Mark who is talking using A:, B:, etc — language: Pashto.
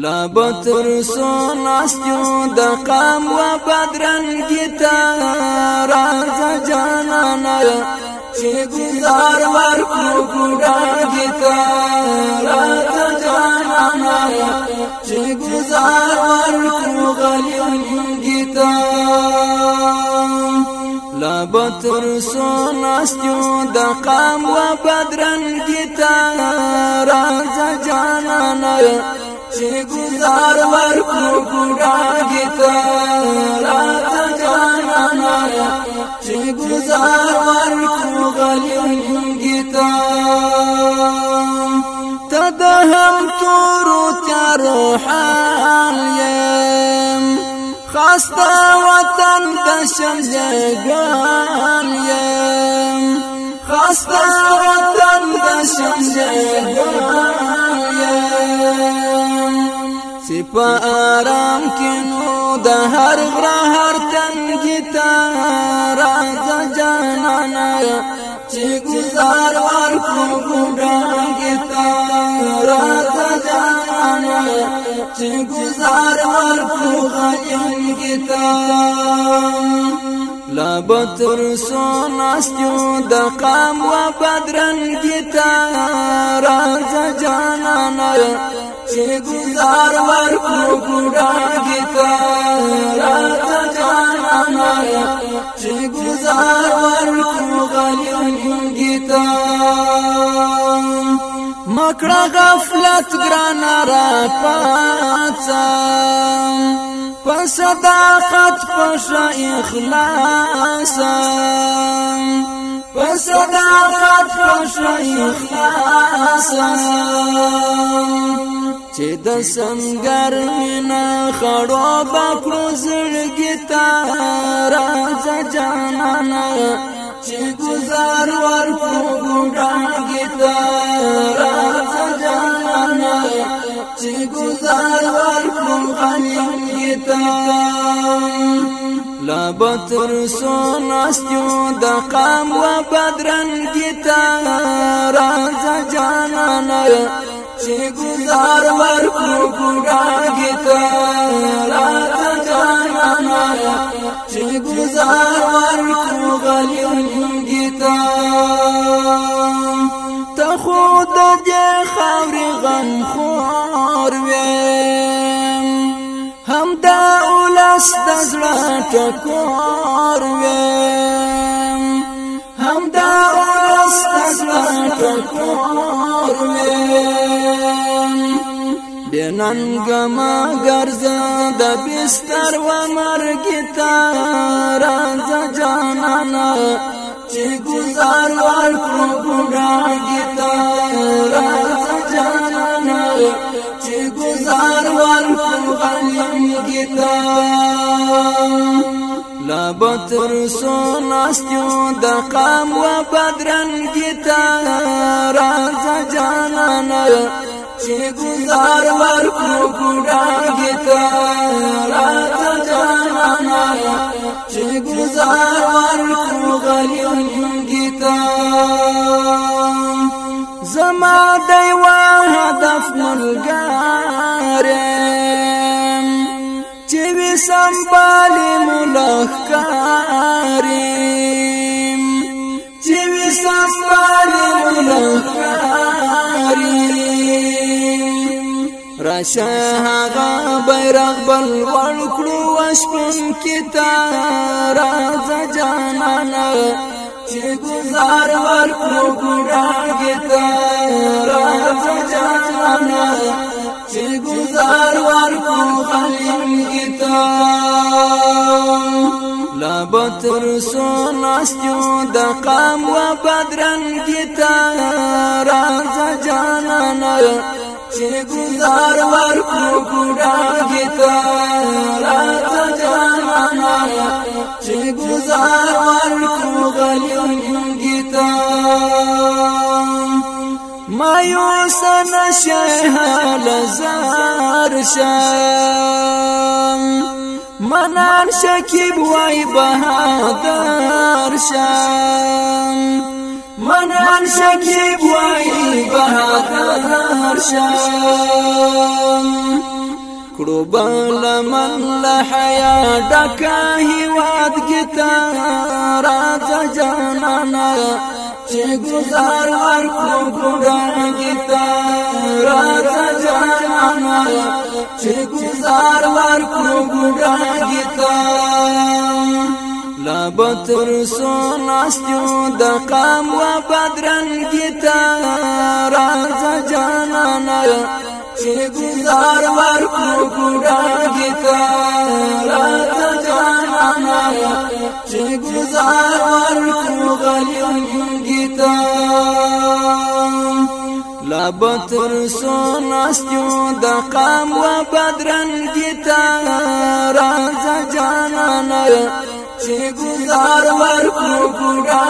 A: لا بتر سو ناستیو د قام و بدرنګی تا راز جانانا چې گزار ور کو ګډاګی تا راز جانانا چې گزار ور کو غلیږی تا لا بتر سو ناستیو د قام و بدرنګی تا راز جانانا چې
B: ګزار
A: ورکو ګډاګي ته راته جانا چې ګزار ورکو غلنګي ته تدهم تورو تیارو حال يم خاصه وطن د شمس ګال يم خاصه وطن د شمس په آرام کې نو د هر غره هر تنګي تا راځه جانانا چې گزار ور کو ګډانګي تا راځه جانانا چې گزار ور کو غانګي تا لا بتر سوناستیو د قام و بدرن گیتا راز جانانا چې گزار ورکو ګډاګي تا راته جانا چې گزار ورکو غلیونګي تا مکړه غفلت ګران را پاتہ په صداقت په اخلاص
B: په صداقت په اخلاص
A: چې د سنگر مینا خړو باکړو زړګی تا راځه جانانا چې گزار ورکو ګډانګی تا راځه جانانا چې گزار ورکو غنیمګی تا لا بتر سوناستیو د قام و بدرنګی تا راځه جانانا چې گزار ورکو ګډاګي ته راته جانا چې گزار ورکو غلیلګي ته ته خود دې خاورې غم خور وې هم دا اولاس د زړه ټکور وې هم دا اولاس د زړه ټکور وې ننګم ګرځا د بستر و مرګ تا راځه جانانا چې گزار ور کو ګډاګی تا راځه جانانا چې گزار ور کو غلیمګی تا لا بتر سوناستیو د قام و بدرنګی تا راځه جانانا چې گزار ورکو ګډانګې ته راته جانا چې گزار ورکو غلیمګې ته زما دیوا هدف ملګری چې وسم پالې ملخ کاریم چې وسم پالې ملخ راشه هغه بیرغ بل ور کړو اسپن کې تا راز جانانا چې گزار ور کړو ګډان کې تا راز جانانا چې گزار ور کړو خلیم کې تا لا بتر سوناستیو د قام و بدرن کې تا راز جانانا چې ګزار ورکو ګډاګه تا راځه جانا چې ګزار ورکو غلیون گیتا مایو سن شه لزار شام منان شکیب وای بهادر شام منان شکیب وای بهادر شام کړو بل من له حیا ډکا هیواد گیتا راځ جانانا چې ګزار ورکو ګډان گیتا راځ جانانا چې ګزار ورکو ګډان گیتا لا بتر سو ناستیو د قام و بدرن گیتا راز جانانا چه گزار ور کو ګډا گیتا راز جانانا چه گزار ور کو غلیون گیتا لا بتر سو ناستیو د قام و بدرن گیتا راز جانانا چې ګزار ورکو ګډا